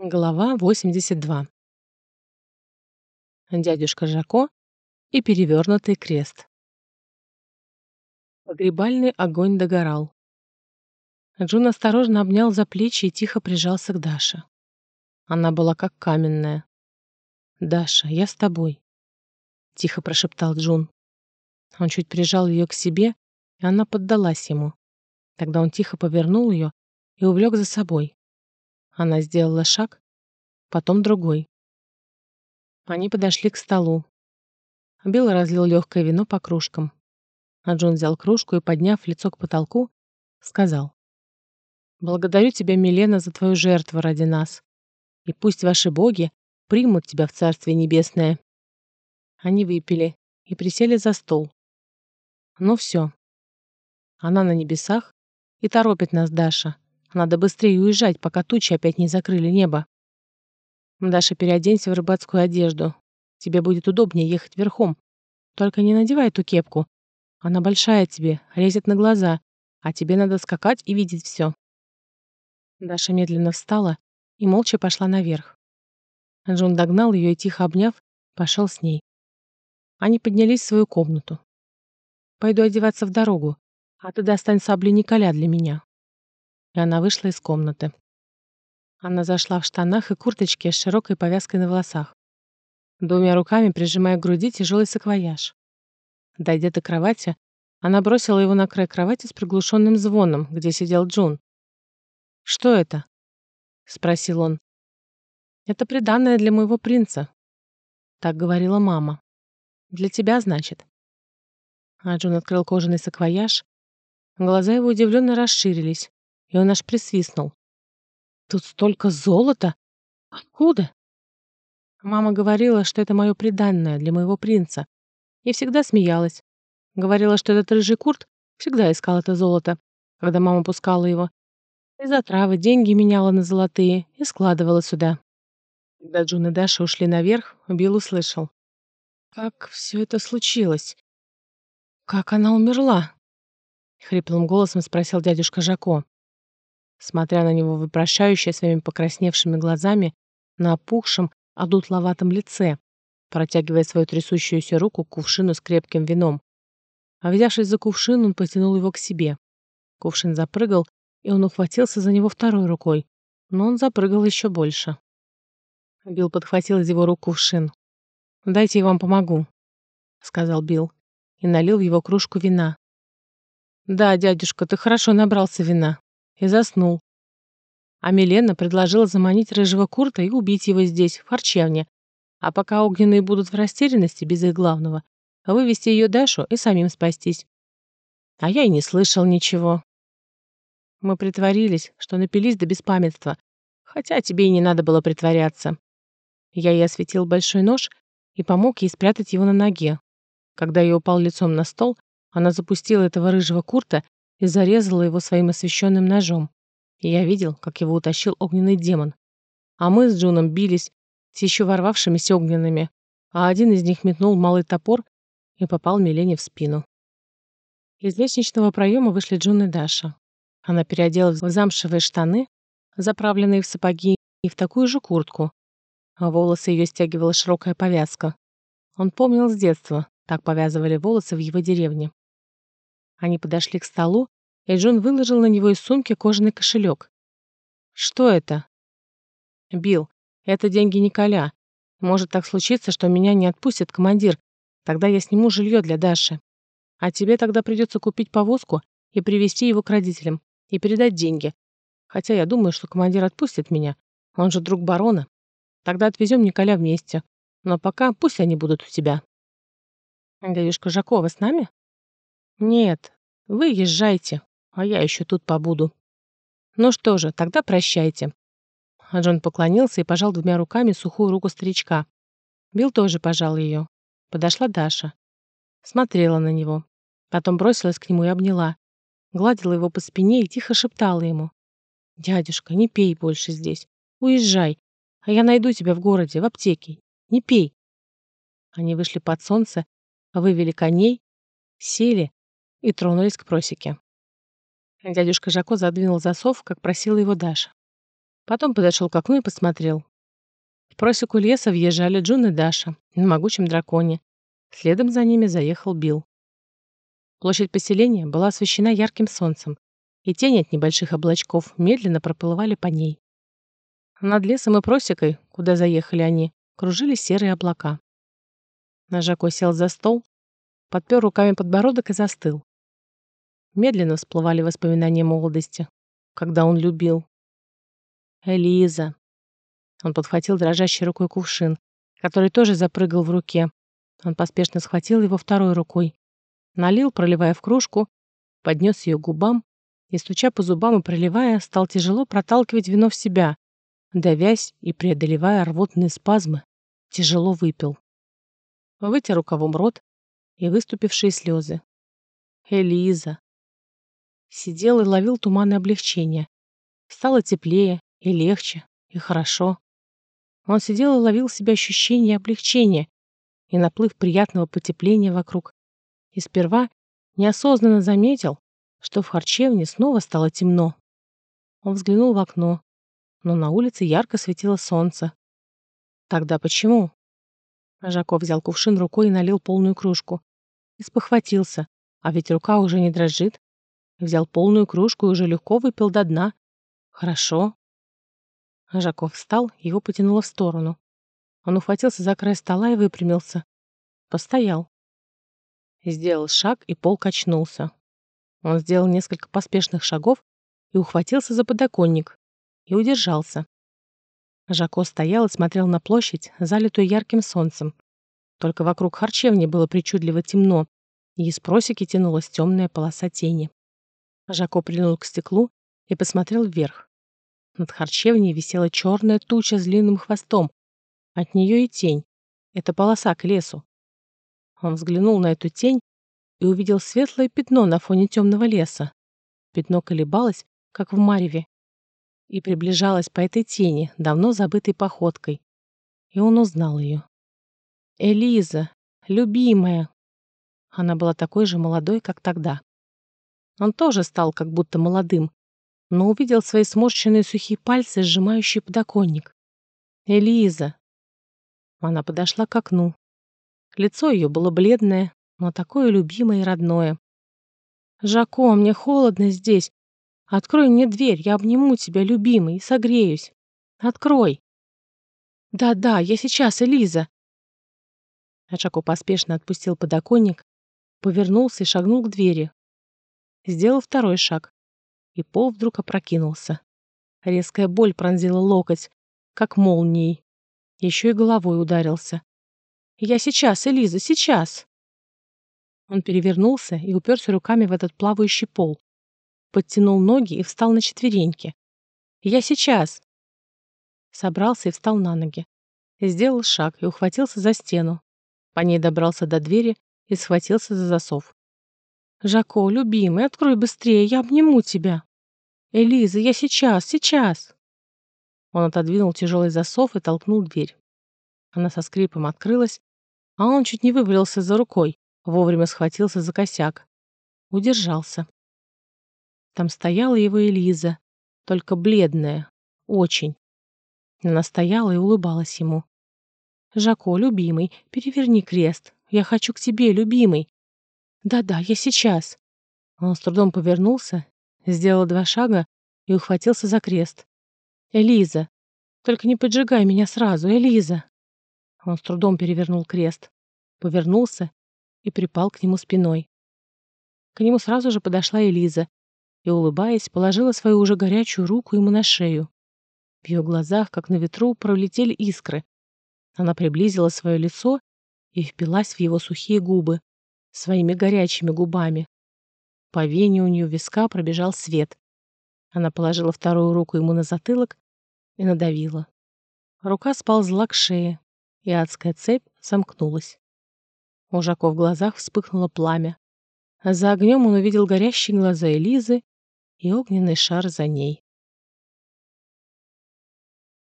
Глава 82. Дядюшка Жако и перевернутый крест. Погребальный огонь догорал. Джун осторожно обнял за плечи и тихо прижался к Даше. Она была как каменная. «Даша, я с тобой», — тихо прошептал Джун. Он чуть прижал ее к себе, и она поддалась ему. Тогда он тихо повернул ее и увлек за собой. Она сделала шаг, потом другой. Они подошли к столу. Билл разлил легкое вино по кружкам. А Джон взял кружку и, подняв лицо к потолку, сказал. «Благодарю тебя, Милена, за твою жертву ради нас. И пусть ваши боги примут тебя в Царствие Небесное». Они выпили и присели за стол. Ну все. Она на небесах и торопит нас Даша. Надо быстрее уезжать, пока тучи опять не закрыли небо. Даша, переоденься в рыбацкую одежду. Тебе будет удобнее ехать верхом. Только не надевай эту кепку. Она большая тебе, лезет на глаза, а тебе надо скакать и видеть все. Даша медленно встала и молча пошла наверх. Джон догнал ее и, тихо обняв, пошел с ней. Они поднялись в свою комнату. «Пойду одеваться в дорогу, а ты достань сабли Николя для меня», и она вышла из комнаты. Она зашла в штанах и курточке с широкой повязкой на волосах. Двумя руками прижимая к груди тяжелый саквояж. Дойдя до кровати, она бросила его на край кровати с приглушенным звоном, где сидел Джун. «Что это?» — спросил он. «Это приданное для моего принца», — так говорила мама. «Для тебя, значит». А Джун открыл кожаный саквояж. Глаза его удивленно расширились и он аж присвистнул. «Тут столько золота! Откуда?» Мама говорила, что это мое приданное для моего принца, и всегда смеялась. Говорила, что этот рыжий курт всегда искал это золото, когда мама пускала его. И за травы деньги меняла на золотые и складывала сюда. Когда Джун и Даша ушли наверх, Билл услышал. «Как все это случилось? Как она умерла?» Хриплым голосом спросил дядюшка Жако смотря на него вопрошающе своими покрасневшими глазами на опухшем, одутловатом лице, протягивая свою трясущуюся руку к кувшину с крепким вином. А взявшись за кувшин, он потянул его к себе. Кувшин запрыгал, и он ухватился за него второй рукой, но он запрыгал еще больше. Билл подхватил из его рук кувшин. «Дайте я вам помогу», — сказал Билл, и налил в его кружку вина. «Да, дядюшка, ты хорошо набрался вина и заснул. А Милена предложила заманить рыжего Курта и убить его здесь, в харчевне. А пока огненные будут в растерянности без их главного, вывести ее Дашу и самим спастись. А я и не слышал ничего. Мы притворились, что напились до беспамятства, хотя тебе и не надо было притворяться. Я ей осветил большой нож и помог ей спрятать его на ноге. Когда я упал лицом на стол, она запустила этого рыжего Курта и зарезала его своим освещенным ножом. И я видел, как его утащил огненный демон. А мы с Джуном бились с еще ворвавшимися огненными, а один из них метнул малый топор и попал Милене в спину. Из лестничного проема вышли Джун и Даша. Она переоделась в замшевые штаны, заправленные в сапоги, и в такую же куртку. А волосы ее стягивала широкая повязка. Он помнил с детства, так повязывали волосы в его деревне. Они подошли к столу, и Джон выложил на него из сумки кожаный кошелек. «Что это?» «Билл, это деньги Николя. Может так случиться, что меня не отпустит командир. Тогда я сниму жилье для Даши. А тебе тогда придется купить повозку и привезти его к родителям и передать деньги. Хотя я думаю, что командир отпустит меня. Он же друг барона. Тогда отвезем Николя вместе. Но пока пусть они будут у тебя». «Дядюшка Жакова с нами?» «Нет, вы езжайте, а я еще тут побуду». «Ну что же, тогда прощайте». А Джон поклонился и пожал двумя руками сухую руку старичка. Билл тоже пожал ее. Подошла Даша. Смотрела на него. Потом бросилась к нему и обняла. Гладила его по спине и тихо шептала ему. «Дядюшка, не пей больше здесь. Уезжай, а я найду тебя в городе, в аптеке. Не пей». Они вышли под солнце, вывели коней, сели и тронулись к просеке. Дядюшка Жако задвинул засов, как просила его Даша. Потом подошел к окну и посмотрел. В просеку леса въезжали Джун и Даша на могучем драконе. Следом за ними заехал Билл. Площадь поселения была освещена ярким солнцем, и тени от небольших облачков медленно проплывали по ней. Над лесом и просекой, куда заехали они, кружились серые облака. Нажако сел за стол, подпер руками подбородок и застыл. Медленно всплывали воспоминания молодости, когда он любил. Элиза. Он подхватил дрожащей рукой кувшин, который тоже запрыгал в руке. Он поспешно схватил его второй рукой, налил, проливая в кружку, поднес ее к губам и, стуча по зубам и проливая, стал тяжело проталкивать вино в себя, давясь и преодолевая рвотные спазмы, тяжело выпил. Вытер рукавом рот и выступившие слезы. Элиза. Сидел и ловил туманное облегчение. Стало теплее и легче, и хорошо. Он сидел и ловил в себя ощущение облегчения и наплыв приятного потепления вокруг. И сперва неосознанно заметил, что в харчевне снова стало темно. Он взглянул в окно, но на улице ярко светило солнце. Тогда почему? Жаков взял кувшин рукой и налил полную кружку. И спохватился, а ведь рука уже не дрожит. Взял полную кружку и уже легко выпил до дна. Хорошо. Жаков встал, его потянуло в сторону. Он ухватился за край стола и выпрямился. Постоял. Сделал шаг, и пол качнулся. Он сделал несколько поспешных шагов и ухватился за подоконник. И удержался. Жако стоял и смотрел на площадь, залитую ярким солнцем. Только вокруг харчевни было причудливо темно, и из просеки тянулась темная полоса тени. Жако прильнул к стеклу и посмотрел вверх. Над харчевней висела черная туча с длинным хвостом. От нее и тень. Это полоса к лесу. Он взглянул на эту тень и увидел светлое пятно на фоне темного леса. Пятно колебалось, как в мареве, и приближалось по этой тени, давно забытой походкой. И он узнал ее. Элиза, любимая. Она была такой же молодой, как тогда. Он тоже стал как будто молодым, но увидел свои сморщенные сухие пальцы, сжимающие подоконник. Элиза. Она подошла к окну. Лицо ее было бледное, но такое любимое и родное. «Жако, мне холодно здесь. Открой мне дверь, я обниму тебя, любимый, и согреюсь. Открой!» «Да-да, я сейчас, Элиза!» Жако поспешно отпустил подоконник, повернулся и шагнул к двери. Сделал второй шаг, и пол вдруг опрокинулся. Резкая боль пронзила локоть, как молнией. Еще и головой ударился. «Я сейчас, Элиза, сейчас!» Он перевернулся и уперся руками в этот плавающий пол. Подтянул ноги и встал на четвереньки. «Я сейчас!» Собрался и встал на ноги. Сделал шаг и ухватился за стену. По ней добрался до двери и схватился за засов. «Жако, любимый, открой быстрее, я обниму тебя!» «Элиза, я сейчас, сейчас!» Он отодвинул тяжелый засов и толкнул дверь. Она со скрипом открылась, а он чуть не вывалился за рукой, Вовремя схватился за косяк. Удержался. Там стояла его Элиза, только бледная, очень. Она стояла и улыбалась ему. «Жако, любимый, переверни крест. Я хочу к тебе, любимый». «Да-да, я сейчас». Он с трудом повернулся, сделал два шага и ухватился за крест. «Элиза, только не поджигай меня сразу, Элиза!» Он с трудом перевернул крест, повернулся и припал к нему спиной. К нему сразу же подошла Элиза и, улыбаясь, положила свою уже горячую руку ему на шею. В ее глазах, как на ветру, пролетели искры. Она приблизила свое лицо и впилась в его сухие губы своими горячими губами. По вене у нее виска пробежал свет. Она положила вторую руку ему на затылок и надавила. Рука сползла к шее, и адская цепь сомкнулась. У Жако в глазах вспыхнуло пламя. За огнем он увидел горящие глаза Элизы и огненный шар за ней.